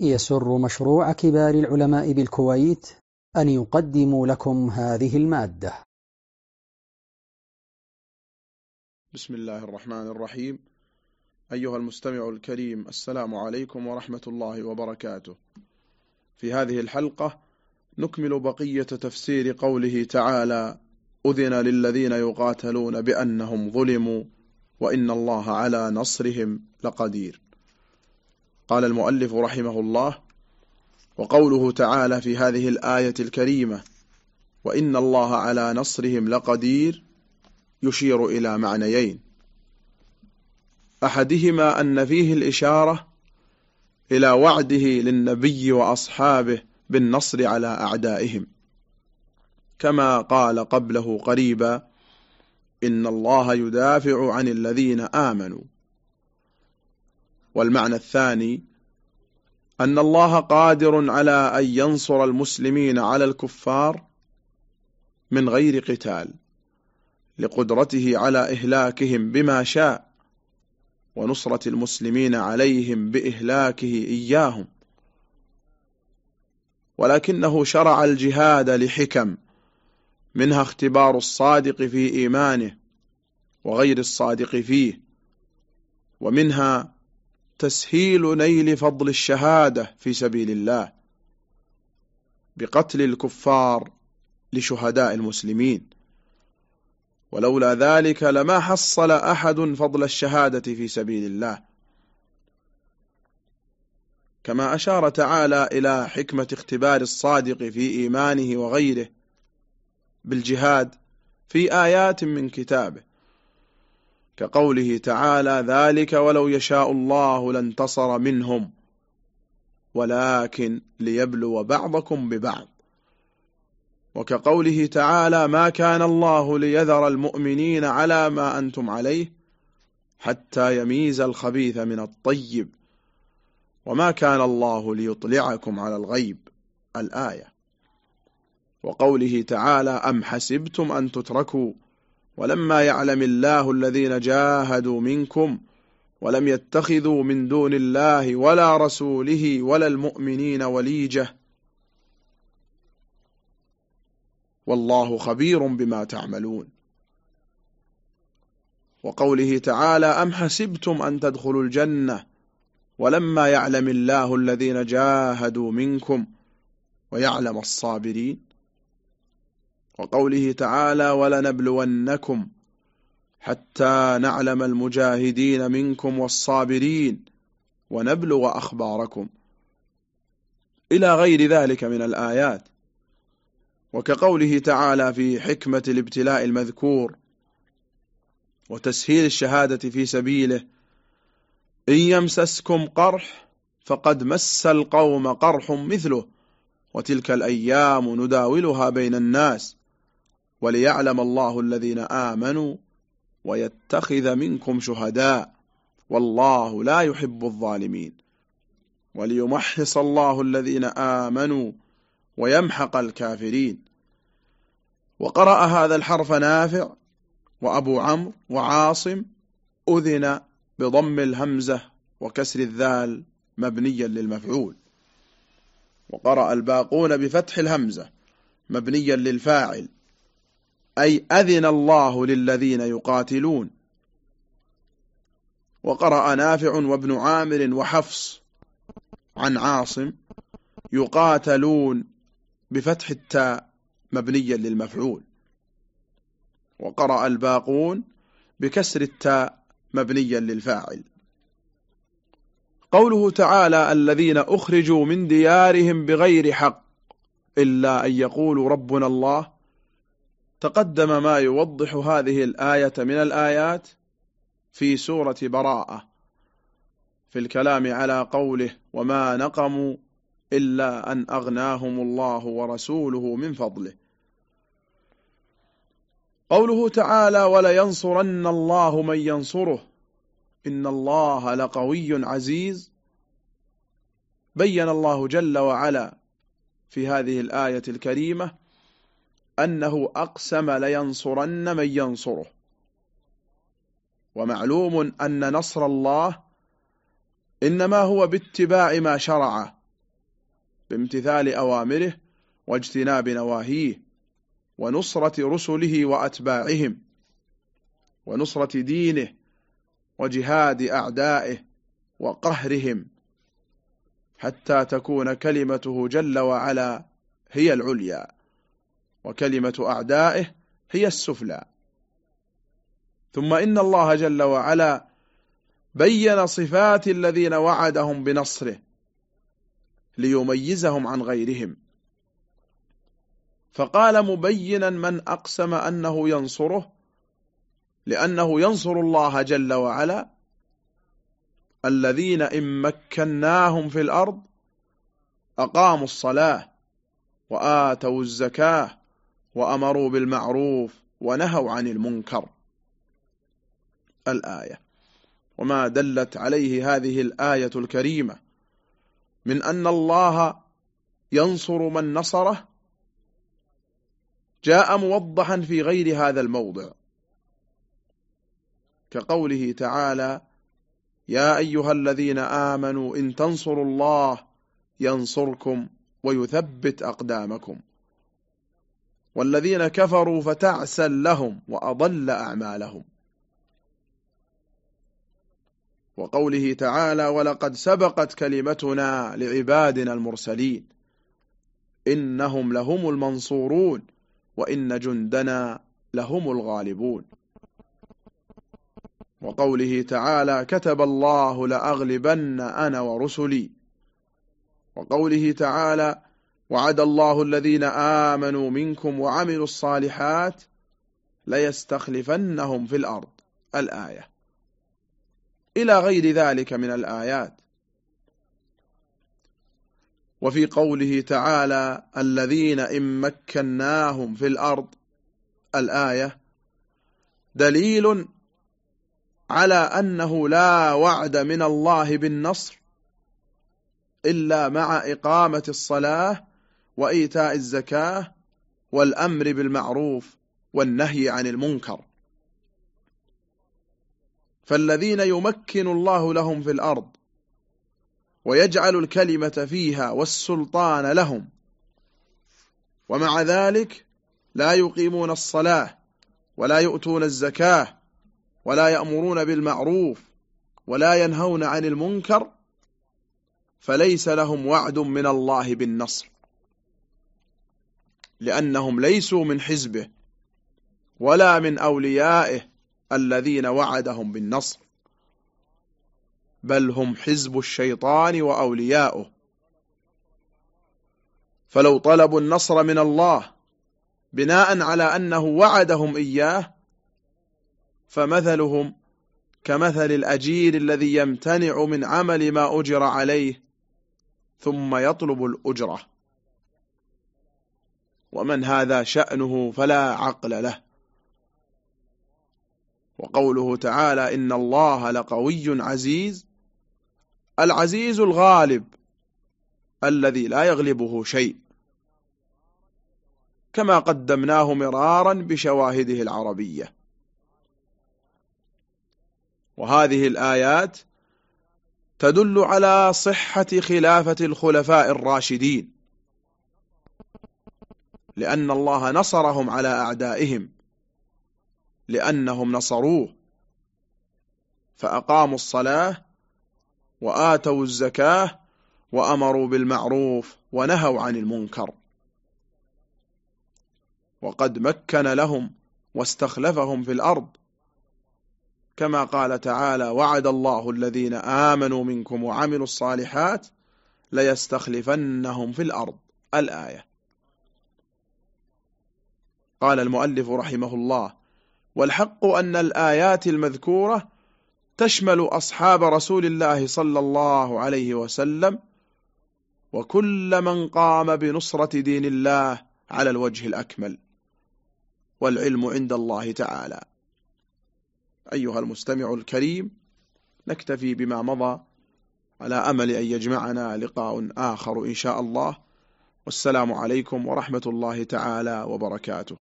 يسر مشروع كبار العلماء بالكويت أن يقدم لكم هذه المادة. بسم الله الرحمن الرحيم. أيها المستمع الكريم السلام عليكم ورحمة الله وبركاته. في هذه الحلقة نكمل بقية تفسير قوله تعالى أذن للذين يقاتلون بأنهم ظلموا وإن الله على نصرهم لقدير. قال المؤلف رحمه الله وقوله تعالى في هذه الآية الكريمة وإن الله على نصرهم لقدير يشير إلى معنيين أحدهما أن فيه الإشارة إلى وعده للنبي وأصحابه بالنصر على أعدائهم كما قال قبله قريبا إن الله يدافع عن الذين آمنوا والمعنى الثاني أن الله قادر على أن ينصر المسلمين على الكفار من غير قتال لقدرته على إهلاكهم بما شاء ونصرة المسلمين عليهم بإهلاكه إياهم. ولكنه شرع الجهاد لحكم منها اختبار الصادق في إيمانه وغير الصادق فيه ومنها تسهيل نيل فضل الشهادة في سبيل الله بقتل الكفار لشهداء المسلمين. ولولا ذلك لما حصل أحد فضل الشهادة في سبيل الله. كما أشار تعالى إلى حكمة اختبار الصادق في إيمانه وغيره بالجهاد في آيات من كتابه. كقوله تعالى ذلك ولو يشاء الله لانتصر منهم. ولكن ليبلو بعضكم ببعض. وكقوله تعالى ما كان الله ليذر المؤمنين على ما أنتم عليه حتى يميز الخبيث من الطيب. وما كان الله ليطلعكم على الغيب. الآية. وقوله تعالى أم حسبتم أن تتركوا ولما يعلم الله الذين جاهدوا منكم ولم يتخذوا من دون الله ولا رسوله ولا المؤمنين وليجة والله خبير بما تعملون. وقوله تعالى أم حسبتم أن تدخلوا الجنة ولما يعلم الله الذين جاهدوا منكم ويعلم الصابرين. وقوله تعالى ولنبلونكم حتى نعلم المجاهدين منكم والصابرين ونبلغ أخباركم إلى غير ذلك من الآيات وكقوله تعالى في حكمة الابتلاء المذكور وتسهيل الشهادة في سبيله إن يمسسكم قرح فقد مس القوم قرح مثله وتلك الأيام نداولها بين الناس وليعلم الله الذين آمنوا ويتخذ منكم شهداء والله لا يحب الظالمين. وليمحص الله الذين آمنوا ويمحق الكافرين. وقرأ هذا الحرف نافع وأبو عمرو وعاصم أذن بضم الهمزة وكسر الذال مبنيا للمفعول. وقرأ الباقون بفتح الهمزة مبنيا للفاعل. أي أذن الله للذين يقاتلون. وقرأ نافع وابن عامر وحفص عن عاصم يقاتلون بفتح التاء مبنيا للمفعول. وقرأ الباقون بكسر التاء مبنيا للفاعل. قوله تعالى الذين أخرجوا من ديارهم بغير حق إلا أن يقولوا ربنا الله تقدم ما يوضح هذه الآية من الآيات في سورة براءة في الكلام على قوله وما نقموا إلا أن أغناهم الله ورسوله من فضله. قوله تعالى ولينصرن الله من ينصره إن الله لقوي عزيز. بين الله جل وعلا في هذه الآية الكريمة أنه أقسم لينصرن من ينصره. ومعلوم أن نصر الله إنما هو باتباع ما شرعه بامتثال أوامره واجتناب نواهيه ونصرة رسله وأتباعهم ونصرة دينه وجهاد أعدائه وقهرهم حتى تكون كلمته جل وعلا هي العليا. وكلمة أعدائه هي السفلى. ثم إن الله جل وعلا بين صفات الذين وعدهم بنصره ليميزهم عن غيرهم. فقال مبينا من أقسم أنه ينصره لأنه ينصر الله جل وعلا الذين إن مكناهم في الأرض أقاموا الصلاة وآتوا الزكاة وأمروا بالمعروف ونهوا عن المنكر. الآية. وما دلت عليه هذه الآية الكريمة من أن الله ينصر من نصره. جاء موضحا في غير هذا الموضع. كقوله تعالى يا أيها الذين آمنوا إن تنصروا الله ينصركم ويثبت أقدامكم. والذين كفروا فتعسا لهم وأضل أعمالهم. وقوله تعالى ولقد سبقت كلمتنا لعبادنا المرسلين إنهم لهم المنصورون وإن جندنا لهم الغالبون. وقوله تعالى كتب الله لأغلبن أنا ورسلي. وقوله تعالى وعد الله الذين آمنوا منكم وعملوا الصالحات ليستخلفنهم في الأرض. الآية. إلى غير ذلك من الآيات. وفي قوله تعالى الذين إن مكناهم في الأرض. الآية. دليل على أنه لا وعد من الله بالنصر إلا مع إقامة الصلاة وإيتاء الزكاة والأمر بالمعروف والنهي عن المنكر. فالذين يمكن الله لهم في الأرض ويجعل الكلمة فيها والسلطان لهم ومع ذلك لا يقيمون الصلاة ولا يؤتون الزكاة ولا يأمرون بالمعروف ولا ينهون عن المنكر فليس لهم وعد من الله بالنصر. لأنهم ليسوا من حزبه ولا من أوليائه الذين وعدهم بالنصر بل هم حزب الشيطان وأولياؤه. فلو طلبوا النصر من الله بناء على أنه وعدهم إياه فمثلهم كمثل الأجير الذي يمتنع من عمل ما أجر عليه ثم يطلب الأجرة. ومن هذا شأنه فلا عقل له. وقوله تعالى إن الله لقوي عزيز العزيز الغالب الذي لا يغلبه شيء. كما قدمناه مرارا بشواهده العربية. وهذه الآيات تدل على صحة خلافة الخلفاء الراشدين. لأن الله نصرهم على أعدائهم لأنهم نصروه. فأقاموا الصلاة وآتوا الزكاة وأمروا بالمعروف ونهوا عن المنكر. وقد مكن لهم واستخلفهم في الأرض. كما قال تعالى وعد الله الذين آمنوا منكم وعملوا الصالحات ليستخلفنهم في الأرض. الآية. قال المؤلف رحمه الله والحق أن الآيات المذكورة تشمل أصحاب رسول الله صلى الله عليه وسلم وكل من قام بنصرة دين الله على الوجه الأكمل والعلم عند الله تعالى. أيها المستمع الكريم نكتفي بما مضى على أمل أن يجمعنا لقاء آخر إن شاء الله. والسلام عليكم ورحمة الله تعالى وبركاته.